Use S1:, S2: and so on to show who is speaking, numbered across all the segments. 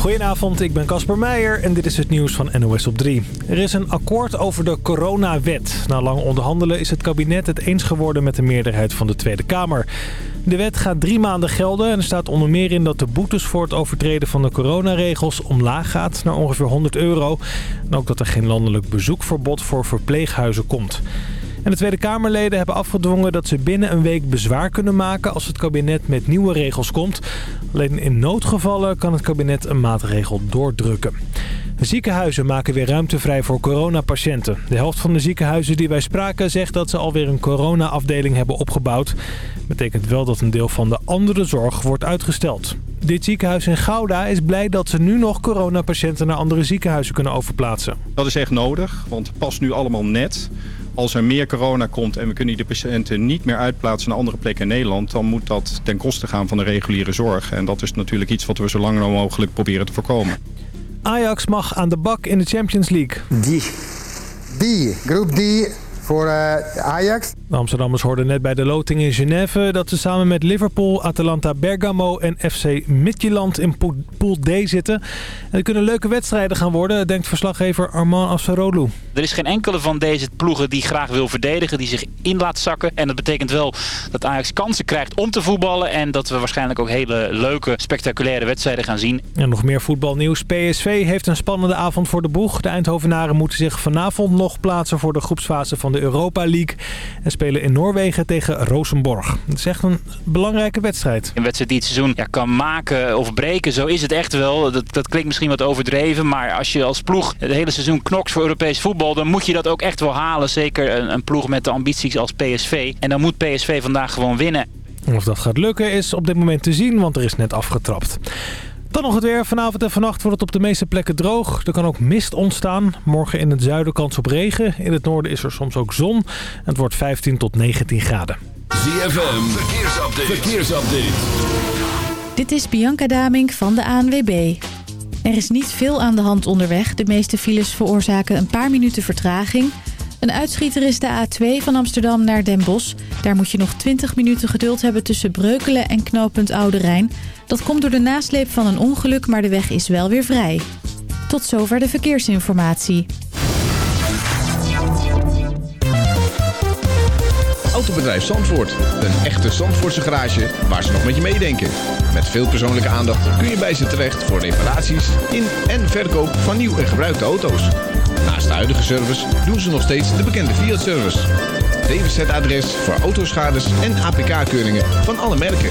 S1: Goedenavond, ik ben Casper Meijer en dit is het nieuws van NOS op 3. Er is een akkoord over de coronawet. Na lang onderhandelen is het kabinet het eens geworden met de meerderheid van de Tweede Kamer. De wet gaat drie maanden gelden en er staat onder meer in dat de boetes voor het overtreden van de coronaregels omlaag gaat naar ongeveer 100 euro. En ook dat er geen landelijk bezoekverbod voor verpleeghuizen komt. En de Tweede Kamerleden hebben afgedwongen dat ze binnen een week bezwaar kunnen maken als het kabinet met nieuwe regels komt. Alleen in noodgevallen kan het kabinet een maatregel doordrukken. Ziekenhuizen maken weer ruimte vrij voor coronapatiënten. De helft van de ziekenhuizen die wij spraken zegt dat ze alweer een corona-afdeling hebben opgebouwd. Betekent wel dat een deel van de andere zorg wordt uitgesteld. Dit ziekenhuis in Gouda is blij dat ze nu nog coronapatiënten naar andere ziekenhuizen kunnen overplaatsen.
S2: Dat is echt nodig, want het past nu allemaal net. Als er meer corona komt en we kunnen die patiënten niet meer uitplaatsen naar andere plekken in Nederland... dan moet dat ten koste gaan van de reguliere zorg. En dat is natuurlijk iets wat we zo lang mogelijk proberen te voorkomen.
S1: Ajax mag aan de bak in de Champions League.
S3: Die. Die. Groep die voor uh, Ajax.
S1: De Amsterdammers hoorden net bij de loting in Genève... dat ze samen met Liverpool, Atalanta Bergamo en FC Midtjylland in Pool D zitten. En er kunnen leuke wedstrijden gaan worden, denkt verslaggever Armand Afsaroglu.
S4: Er is geen enkele van deze ploegen die graag wil verdedigen, die zich in laat zakken. En dat betekent wel dat Ajax kansen krijgt om te voetballen... en dat we waarschijnlijk ook hele leuke, spectaculaire wedstrijden gaan zien.
S1: En nog meer voetbalnieuws. PSV heeft een spannende avond voor de boeg. De Eindhovenaren moeten zich vanavond nog plaatsen voor de groepsfase van de Europa League... En spelen in Noorwegen tegen Rosenborg. Het is echt een belangrijke wedstrijd.
S4: Een wedstrijd die het seizoen ja, kan maken of breken, zo is het echt wel. Dat, dat klinkt misschien wat overdreven, maar als je als ploeg het hele seizoen knokt voor Europees voetbal... dan moet je dat ook echt wel halen. Zeker een, een ploeg met de ambities als PSV. En dan moet PSV vandaag gewoon winnen.
S1: Of dat gaat lukken is op dit moment te zien, want er is net afgetrapt. Dan nog het weer. Vanavond en vannacht wordt het op de meeste plekken droog. Er kan ook mist ontstaan. Morgen in het zuiden kans op regen. In het noorden is er soms ook zon. Het wordt 15 tot 19 graden.
S5: ZFM, verkeersupdate. verkeersupdate.
S6: Dit is Bianca Damink van de ANWB. Er is niet veel aan de hand onderweg. De meeste files veroorzaken een paar minuten vertraging... Een uitschieter is de A2 van Amsterdam naar Den Bosch. Daar moet je nog 20 minuten geduld hebben tussen Breukelen en knooppunt Oude Rijn. Dat komt door de nasleep van een ongeluk, maar de weg is wel weer vrij. Tot zover de verkeersinformatie.
S7: Autobedrijf Zandvoort. Een echte Zandvoortse garage waar ze nog met je meedenken. Met veel persoonlijke aandacht kun je bij ze terecht voor reparaties in en verkoop van nieuw en gebruikte auto's. Naast de huidige service doen ze nog steeds de bekende Fiat-service. DWZ-adres voor autoschades en APK-keuringen van alle merken.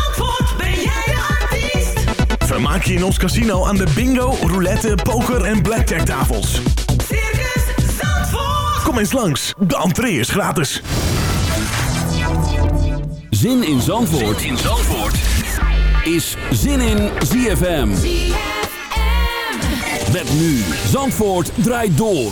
S5: Vermaak je in ons casino aan de bingo, roulette, poker en blackjack tafels.
S8: Circus Zandvoort.
S5: Kom eens langs, de entree is gratis.
S9: Zin in Zandvoort, in Zandvoort. is Zin in ZFM. Met nu Zandvoort draait door.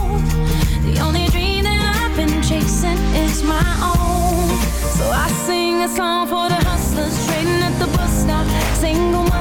S10: Is my own. So I sing a song for the hustlers trading at the bus stop. Single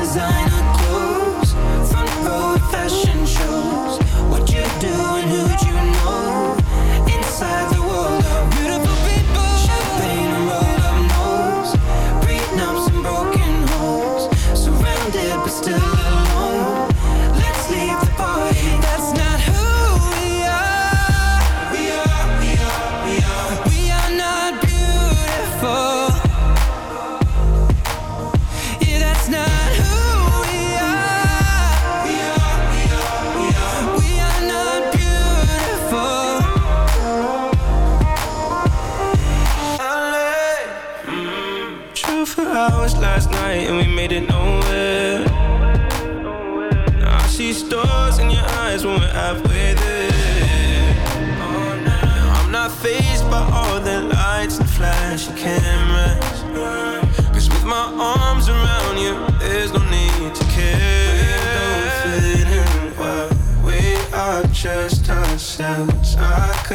S11: designer clothes, front row fashion shows. What you do and who
S12: you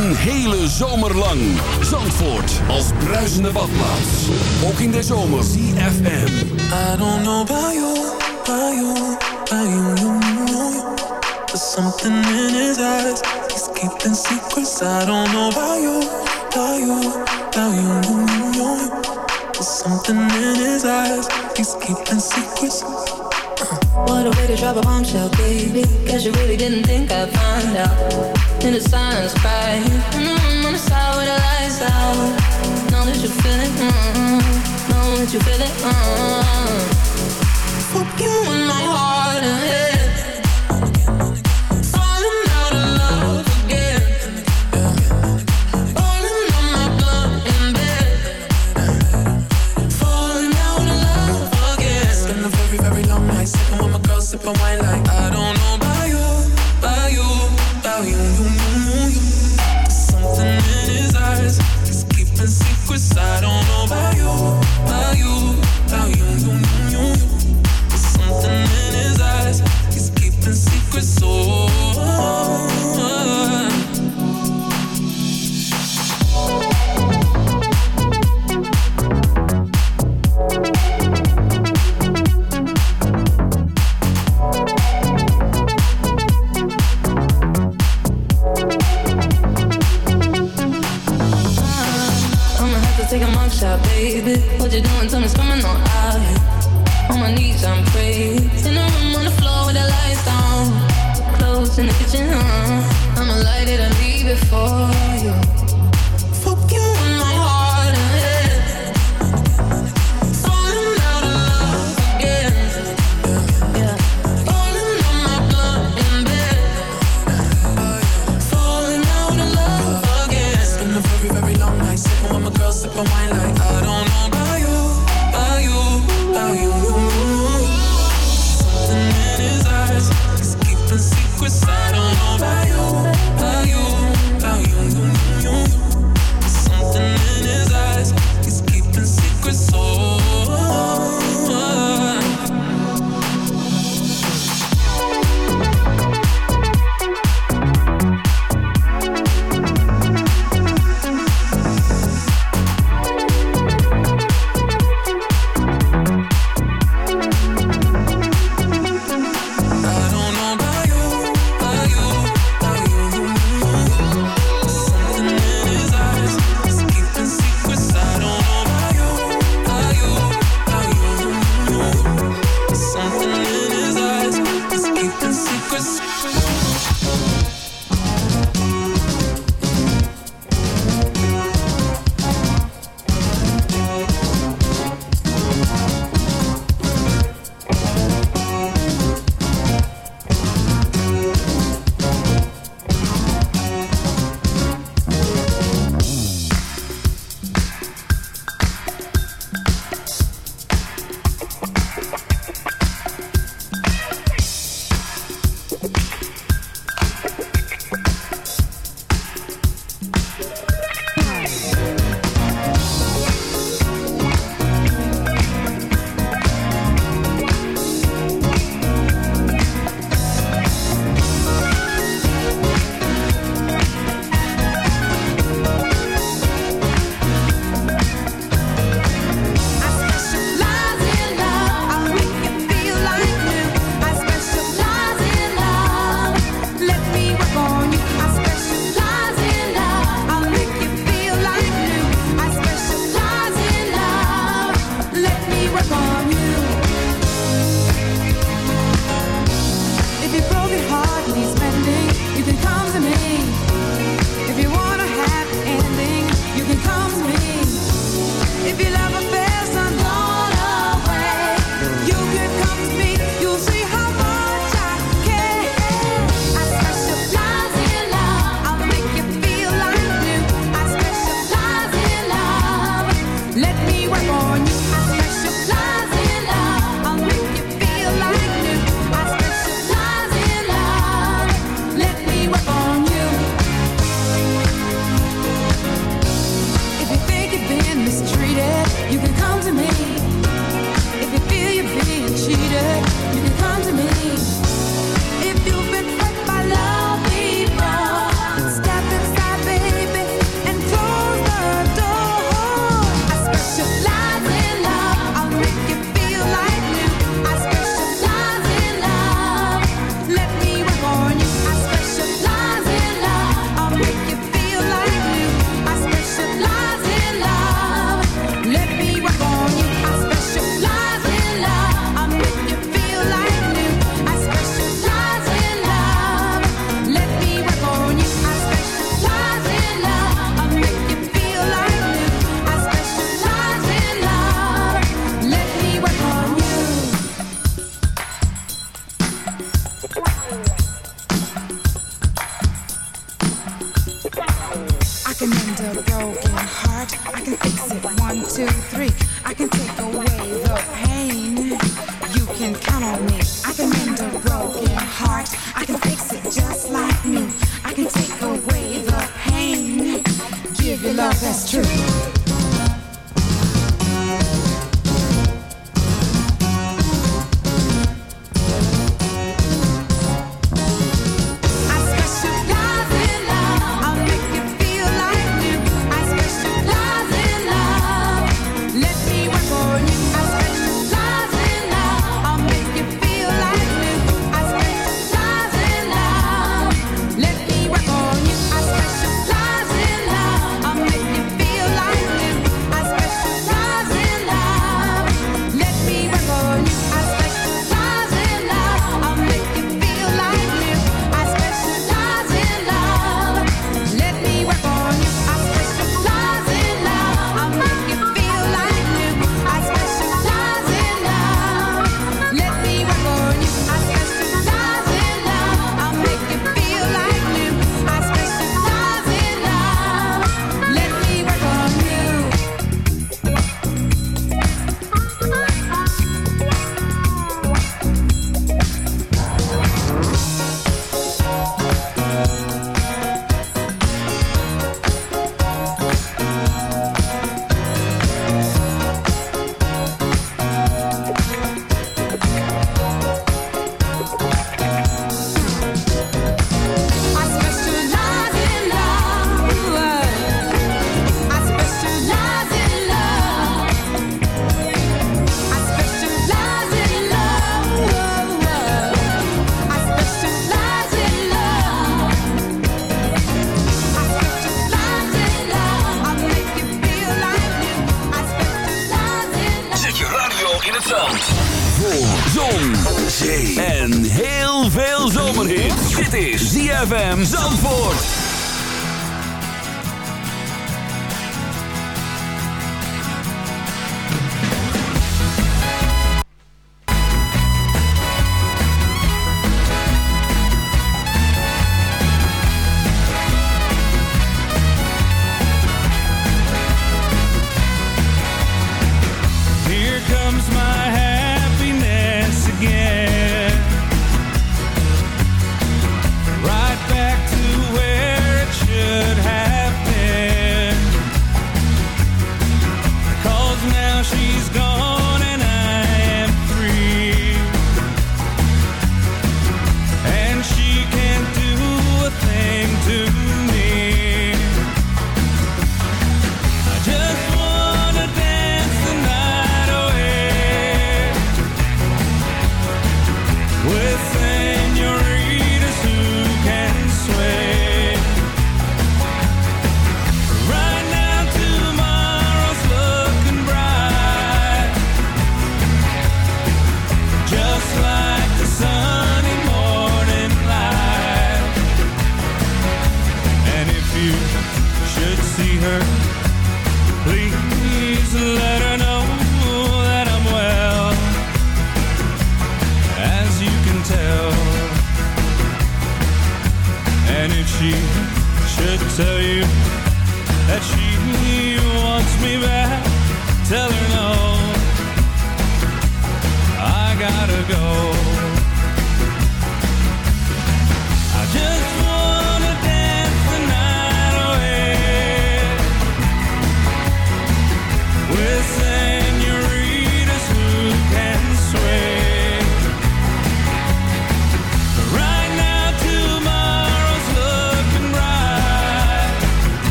S9: Een hele zomer lang. Zandvoort als bruisende badplaats. Ook in de zomer. CFM.
S13: I don't know about you, about you, about you, you, you. There's something in his eyes. He's keeping secrets. I don't know about you, about you, about you, you, you. There's something in his eyes. He's keeping secrets.
S10: What a way to drop a bombshell, baby. Guess you really didn't think I'd find out. In the silence, cry. And I'm on the side with the lights out. Know that you feel it, mm Know that you feel it, mm Fuck you in my heart and head.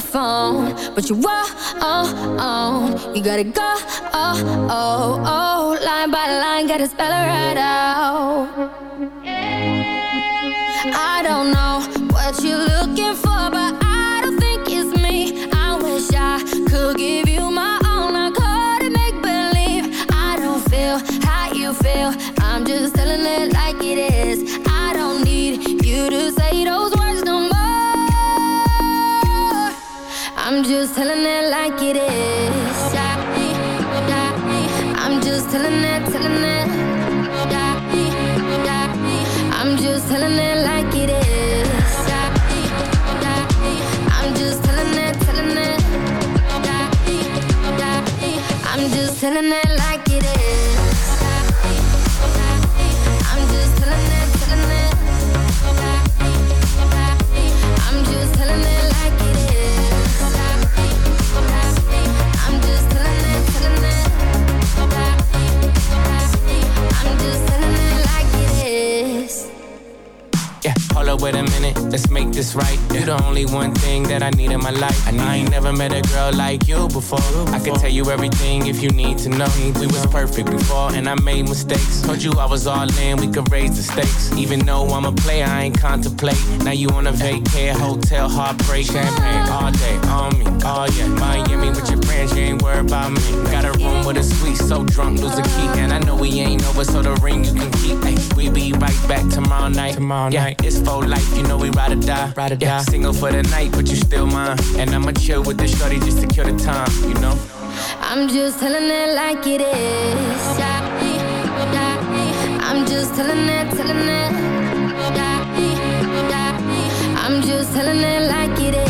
S14: Phone. But you won't. You gotta go. Oh, oh, oh. Line by line, gotta spell it right out. I don't know what you're looking for, I'm just telling it, telling it. I'm just telling it like it is. I'm just telling it, telling it. I'm just telling it
S15: wait a minute, let's make this right. You're the only one thing that I need in my life. I, ain't never met a girl like you before. I could tell you everything if you need to know. We was perfect before, and I made mistakes. Told you I was all in, we could raise the stakes. Even though I'm a player, I ain't contemplate. Now you on a vacay, hotel, heartbreak, champagne all day on me. Oh yeah, Miami with your friends, you ain't worried about me. Got a room with a suite, so drunk, lose a key. And I know we ain't over, so the ring you can keep. Ay, we be right back tomorrow night. Tomorrow yeah, night. it's for life, you know we ride or die. Ride or die. Single for the night, but you still mine. And I'ma chill with the shorty just to kill the time, you know.
S14: I'm just telling it like it is. I'm just telling it, telling it. I'm just telling it like it is.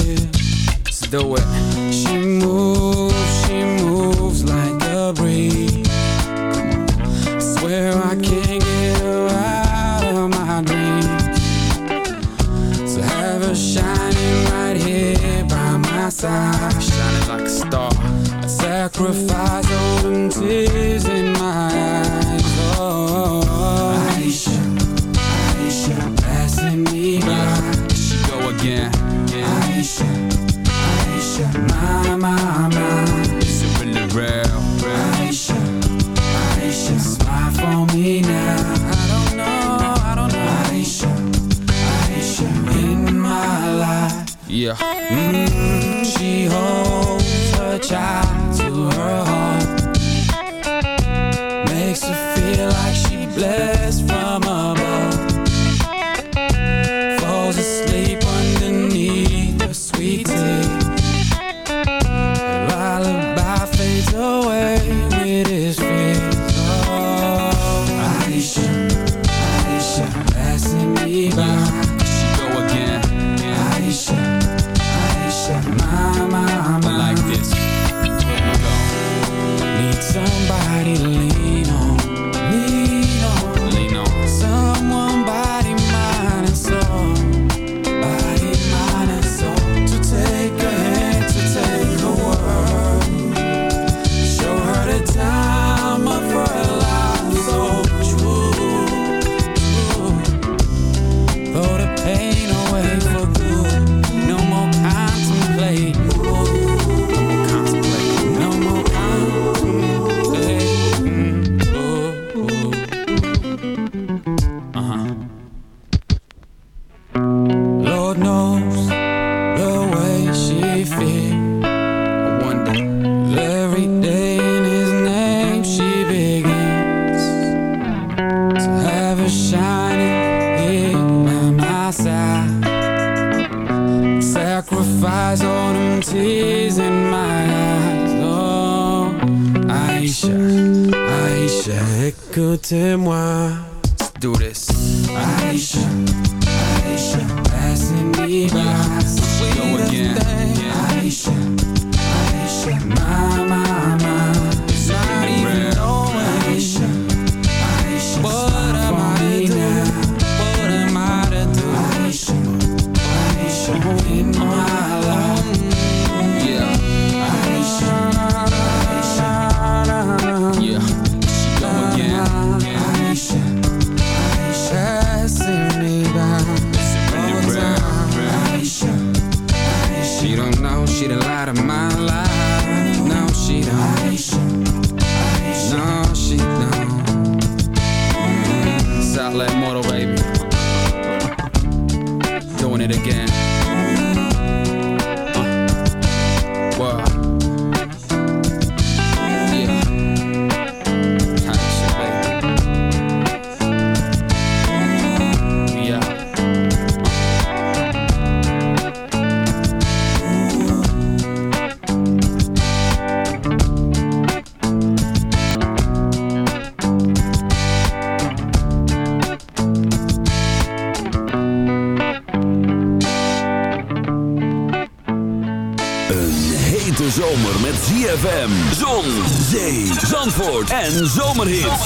S16: do it. Smile for me now. I don't know, I don't know. Aisha, Aisha In my life. Yeah. Mm -hmm. She holds her child.
S9: en
S17: zomerheer.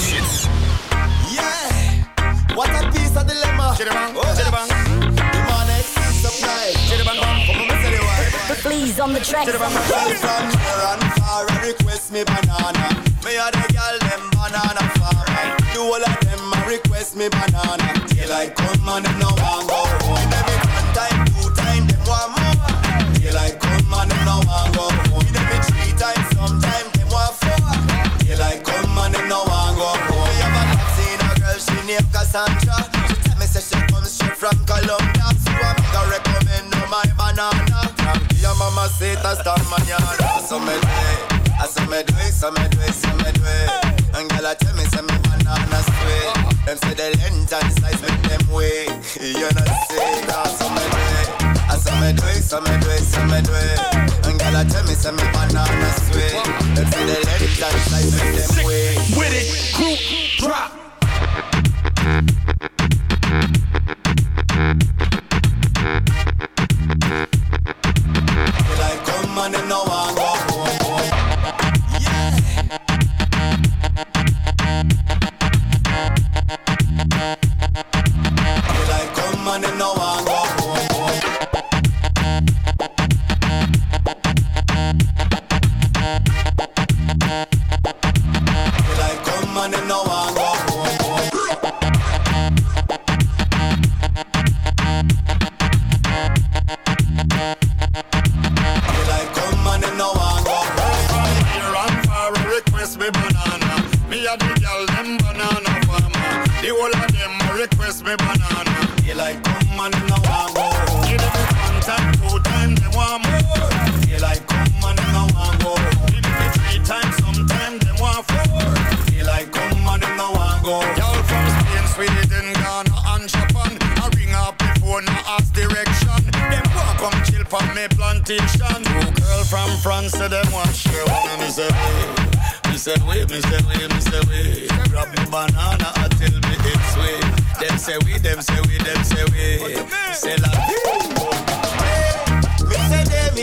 S17: Sandra. She tell me say she comes straight from Colombia, so I'm make her recommend no my banana.
S18: Your mama say it hasta mañana. So me do it, I so me do it, so me do it, so me do it. And girl, I tell me say me banana sweet. Them say the length and size make them wait. You know say now, so me do it. I so me do it, so me do it, so me do it. And girl, I tell me say me banana sweet. Them say the length and size make them
S19: wait.
S20: With it, group drop.
S21: Thank you.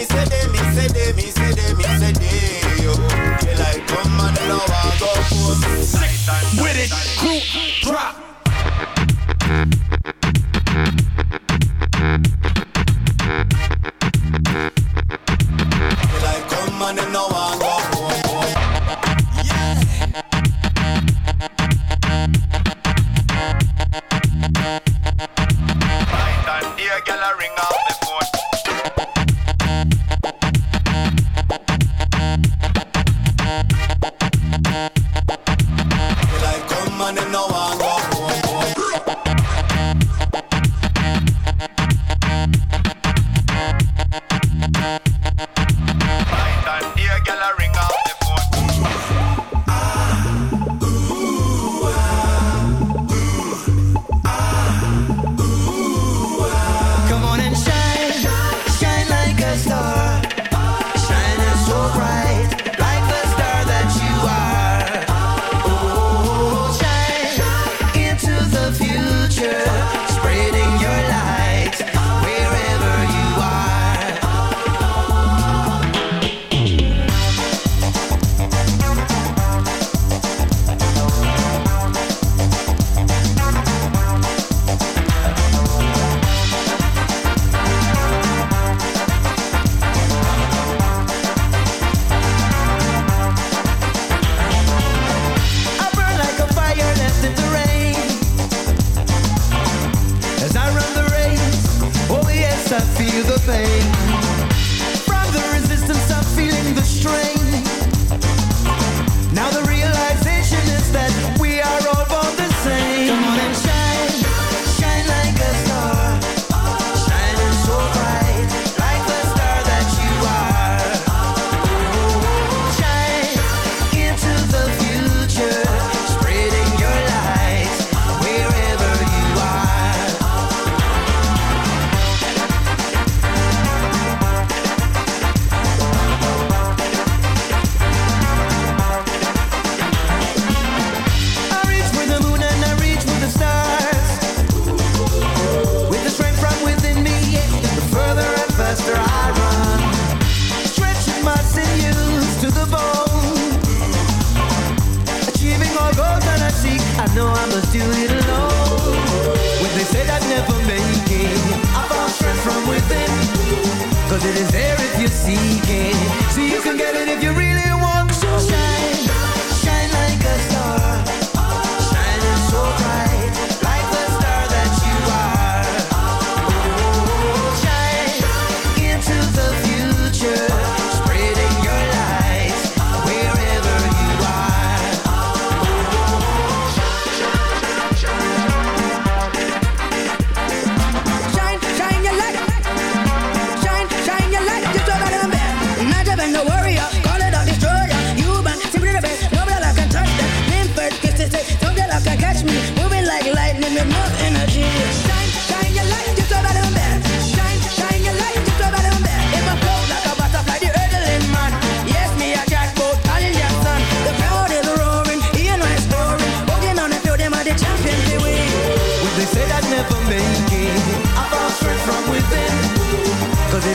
S21: say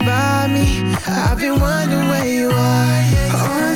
S22: about me. I've been wondering where you are.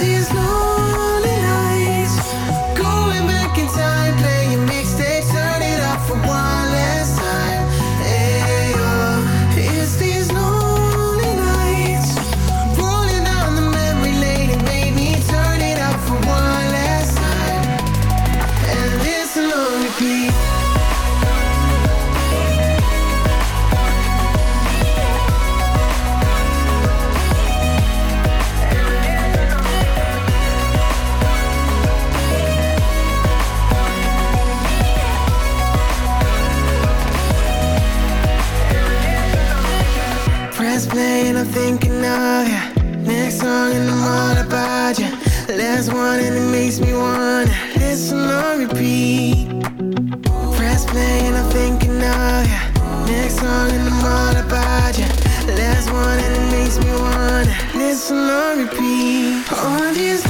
S22: press one and it makes me wanna listen on repeat. Press play and I'm thinking of ya. Next song and I'm all about ya. Last one and it makes me wanna listen on repeat. All these